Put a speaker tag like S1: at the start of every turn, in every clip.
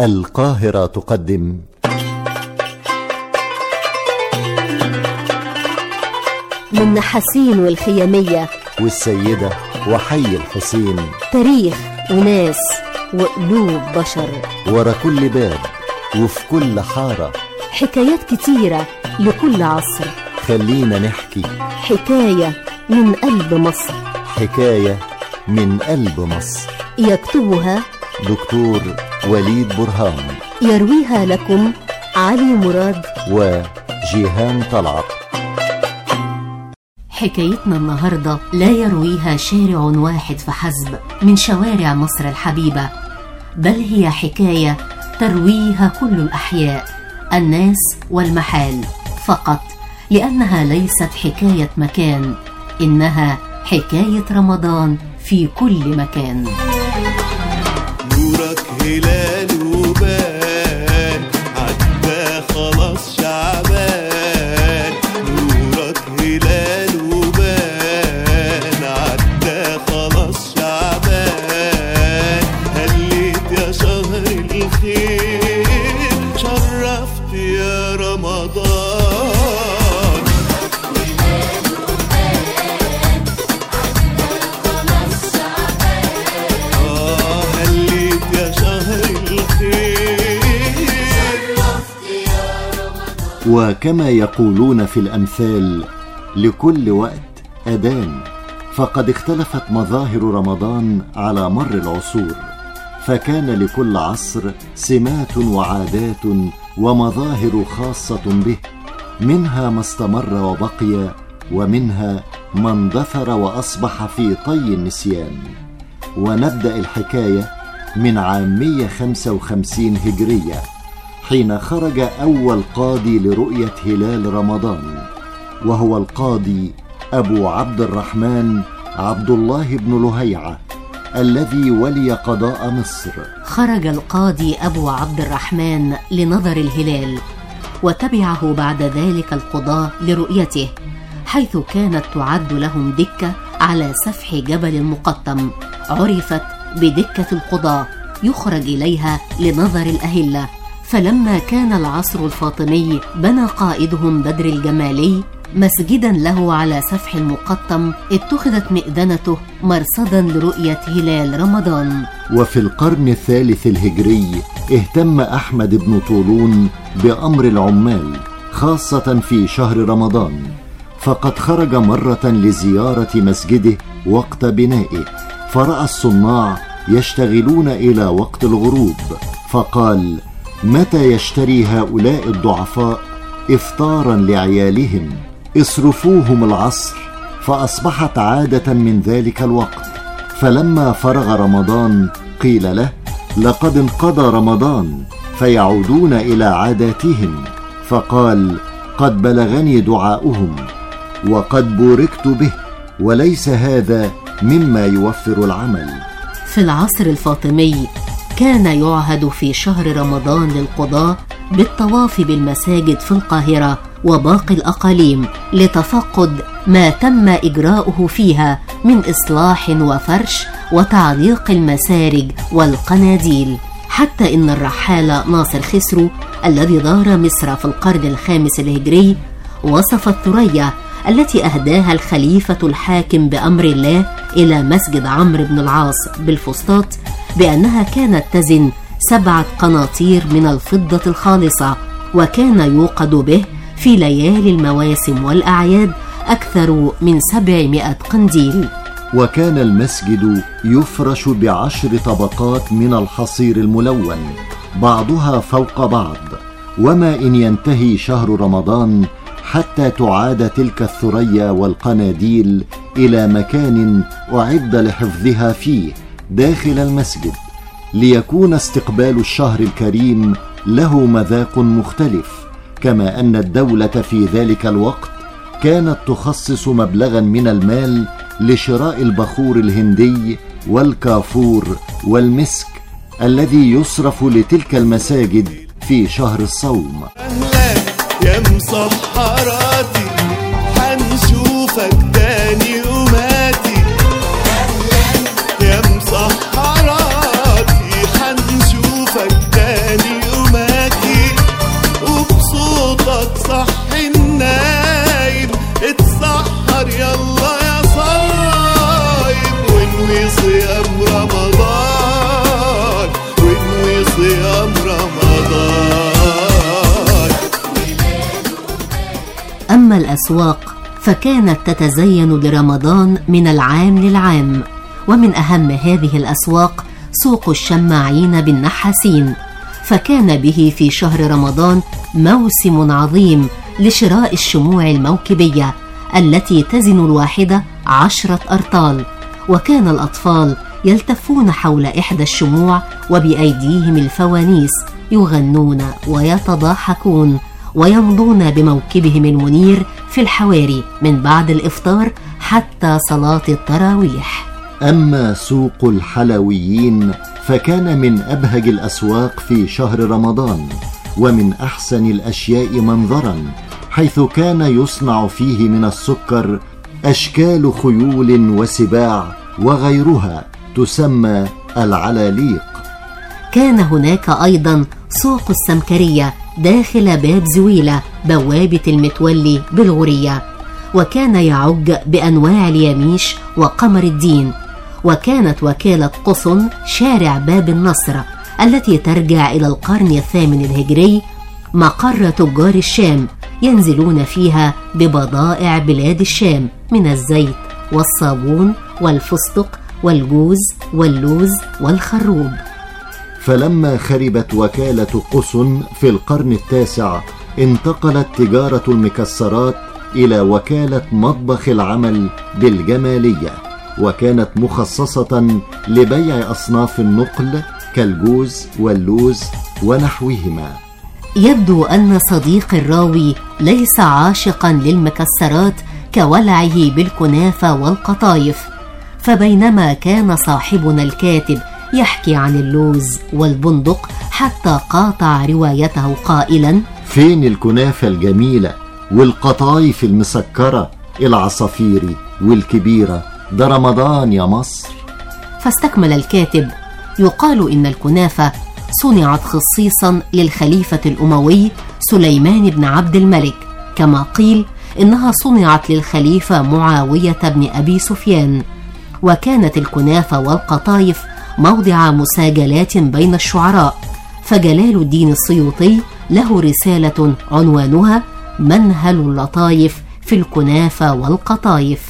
S1: القاهرة تقدم.
S2: من نحاسين والخيامية.
S1: والسيدة وحي الحسين.
S2: تاريخ وناس وقلوب بشر.
S1: ورا كل باب وفي كل حارة.
S2: حكايات كتيرة لكل عصر.
S1: خلينا نحكي.
S2: حكاية من قلب مصر.
S1: حكاية من قلب مصر.
S2: يكتبها
S1: دكتور وليد برهان.
S2: يرويها لكم علي مراد.
S1: وجيهان طلعت
S2: حكايتنا النهاردة لا يرويها شارع واحد فحسب من شوارع مصر الحبيبة بل هي حكاية ترويها كل الأحياء الناس والمحال. فقط لأنها ليست حكاية مكان إنها حكاية رمضان في كل مكان.
S3: eyle
S1: وكما يقولون في الأمثال لكل وقت أذان. فقد اختلفت مظاهر رمضان على مر العصور فكان لكل عصر سمات وعادات ومظاهر خاصة به منها ما استمر وبقي ومنها ما اندثر وأصبح في طي النسيان. ونبدأ الحكاية من عام 155 هجرية. حين خرج أول قاضي لرؤية هلال رمضان وهو القاضي أبو عبد الرحمن عبد الله بن لهيعة الذي ولي قضاء مصر.
S2: خرج القاضي أبو عبد الرحمن لنظر الهلال وتبعه بعد ذلك القضاة لرؤيته حيث كانت تعد لهم دكة على سفح جبل المقطم عرفت بدكة القضاة يخرج إليها لنظر الأهلة. فلما كان العصر الفاطمي بنى قائدهم بدر الجمالي مسجدا له على سفح المقطم اتخذت مئذنته مرصدا لرؤية هلال رمضان.
S1: وفي القرن الثالث الهجري اهتم أحمد بن طولون بأمر العمال خاصة في شهر رمضان. فقد خرج مرة لزيارة مسجده وقت بنائه فرأى الصناع يشتغلون إلى وقت الغروب فقال متى يشتري هؤلاء الضعفاء إفطارا لعيالهم؟ اصرفوهم العصر فأصبحت عادة من ذلك الوقت. فلما فرغ رمضان قيل له لقد انقضى رمضان فيعودون إلى عاداتهم. فقال قد بلغني دعاؤهم وقد بوركت به وليس هذا مما يوفر العمل.
S2: في العصر الفاطمي كان يعهد في شهر رمضان للقضاة بالطواف بالمساجد في القاهرة وباقي الأقاليم لتفقد ما تم إجراؤه فيها من إصلاح وفرش وتعليق المسارج والقناديل. حتى إن الرحال ناصر خسرو الذي دار مصر في القرن الخامس الهجري وصف الثريا التي أهداها الخليفة الحاكم بأمر الله إلى مسجد عمرو بن العاص بالفسطاط بأنها كانت تزن سبعة قناطير من الفضة الخالصة وكان يوقد به في ليالي المواسم والأعياد أكثر من سبعمائة قنديل.
S1: وكان المسجد يفرش بعشر طبقات من الحصير الملون بعضها فوق بعض وما إن ينتهي شهر رمضان حتى تعاد تلك الثريا والقناديل إلى مكان أعد لحفظها فيه. داخل المسجد ليكون استقبال الشهر الكريم له مذاق مختلف كما أن الدولة في ذلك الوقت كانت تخصص مبلغا من المال لشراء البخور الهندي والكافور والمسك الذي يصرف لتلك المساجد في شهر الصوم.
S3: أهلا يا مسحراتي صيام رمضان ونوي صيام رمضان.
S2: أما الأسواق فكانت تتزين لرمضان من العام للعام. ومن أهم هذه الأسواق سوق الشماعين بالنحاسين. فكان به في شهر رمضان موسم عظيم لشراء الشموع الموكبية التي تزن الواحدة عشرة أرطال. وكان الأطفال يلتفون حول إحدى الشموع وبأيديهم الفوانيس يغنون ويتضاحكون ويمضون بموكبهم المنير في الحواري من بعد الإفطار حتى صلاة التراويح.
S1: أما سوق الحلويين فكان من أبهج الأسواق في شهر رمضان ومن أحسن الأشياء منظرا حيث كان يصنع فيه من السكر أشكال خيول وسباع وغيرها تسمى العلاليق.
S2: كان هناك أيضا سوق السمكرية داخل باب زويلة بوابة المتولي بالغورية وكان يعج بأنواع اليميش وقمر الدين وكانت وكالة قصن شارع باب النصر التي ترجع إلى القرن الثامن الهجري مقر تجار الشام. ينزلون فيها ببضائع بلاد الشام من الزيت والصابون والفستق والجوز واللوز والخروب.
S1: فلما خربت وكالة قسن في القرن التاسع انتقلت تجارة المكسرات إلى وكالة مطبخ العمل بالجمالية وكانت مخصصة لبيع أصناف النقل كالجوز واللوز ونحوهما.
S2: يبدو أن صديق الراوي ليس عاشقا للمكسرات كولعه بالكنافة والقطايف فبينما كان صاحبنا الكاتب يحكي عن اللوز والبندق حتى قاطع روايته قائلا
S1: فين الكنافة الجميلة والقطايف المسكرة العصافيري والكبيرة؟ ده رمضان يا مصر.
S2: فاستكمل الكاتب يقال إن الكنافة صنعت خصيصا للخليفة الأموي سليمان بن عبد الملك كما قيل إنها صنعت للخليفة معاوية بن أبي سفيان. وكانت الكنافة والقطايف موضع مساجلات بين الشعراء فجلال الدين السيوطي له رسالة عنوانها منهل اللطايف في الكنافة والقطايف.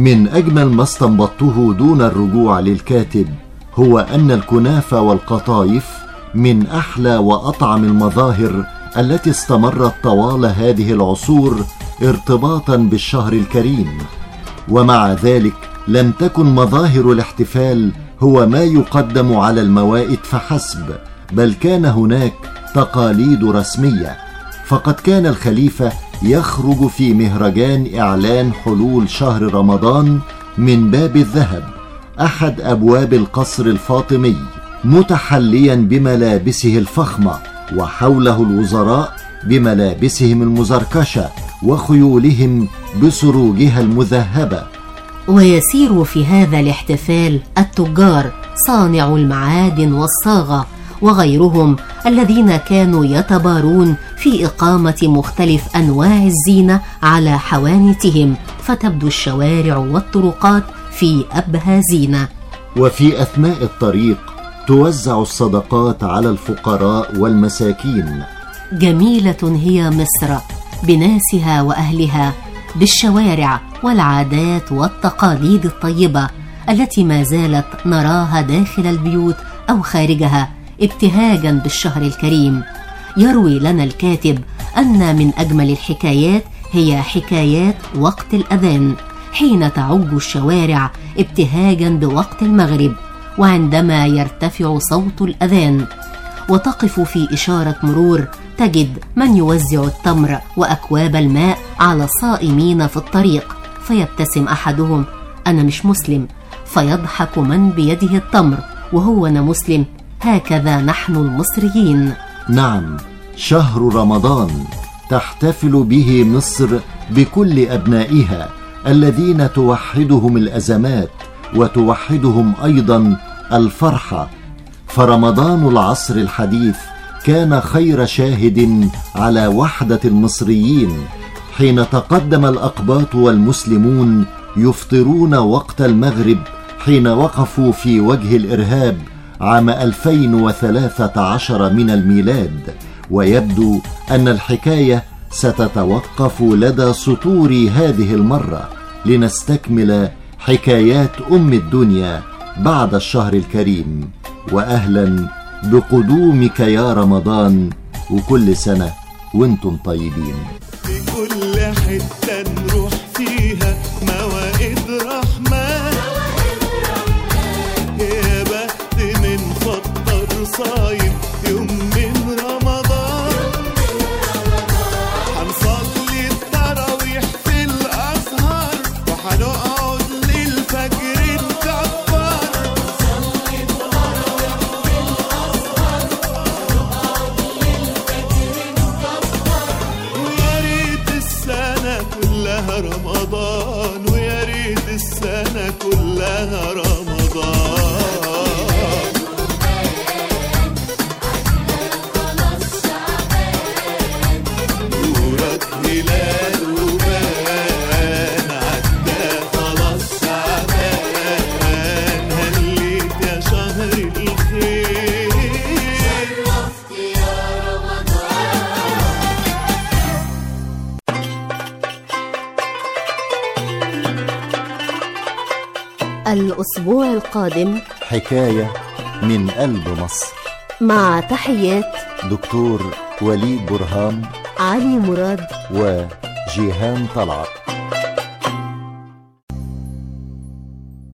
S1: من أجمل ما استنبطته دون الرجوع للكاتب هو أن الكنافة والقطايف من أحلى وأطعم المظاهر التي استمرت طوال هذه العصور ارتباطا بالشهر الكريم. ومع ذلك لم تكن مظاهر الاحتفال هو ما يقدم على الموائد فحسب بل كان هناك تقاليد رسمية. فقد كان الخليفة يخرج في مهرجان إعلان حلول شهر رمضان من باب الذهب أحد أبواب القصر الفاطمي متحليا بملابسه الفخمة وحوله الوزراء بملابسهم المزركشة وخيولهم بسروجها المذهبة.
S2: ويسير في هذا الاحتفال التجار صانع المعادن والصاغة وغيرهم الذين كانوا يتبارون في إقامة مختلف أنواع الزينة على حوانتهم فتبدو الشوارع والطرقات في أبهى زينة.
S1: وفي أثناء الطريق توزع الصدقات على الفقراء والمساكين.
S2: جميلة هي مصر بناسها وأهلها بالشوارع والعادات والتقاليد الطيبة التي ما زالت نراها داخل البيوت أو خارجها. ابتهاجا بالشهر الكريم. يروي لنا الكاتب أن من أجمل الحكايات هي حكايات وقت الأذان حين تعج الشوارع ابتهاجا بوقت المغرب وعندما يرتفع صوت الأذان. وتقف في إشارة مرور تجد من يوزع التمر وأكواب الماء على الصائمين في الطريق فيبتسم أحدهم أنا مش مسلم. فيضحك من بيده التمر وهو أنا مسلم هكذا نحن المصريين.
S1: نعم شهر رمضان تحتفل به مصر بكل أبنائها الذين توحدهم الأزمات وتوحدهم أيضا الفرحة. فرمضان العصر الحديث كان خير شاهد على وحدة المصريين حين تقدم الأقباط والمسلمون يفطرون وقت المغرب حين وقفوا في وجه الإرهاب عام 2013 من الميلاد ويبدو أن الحكاية ستتوقف لدى سطور هذه المرة لنستكمل حكايات أم الدنيا بعد الشهر الكريم. واهلا بقدومك يا رمضان وكل سنة وأنتم طيبين.
S3: في كل حتة ريت السنة كلها رمضان.
S2: الأسبوع القادم.
S1: حكاية من قلب مصر.
S2: مع تحيات
S1: دكتور وليد برهام
S2: علي مراد.
S1: وجيهان طلعت.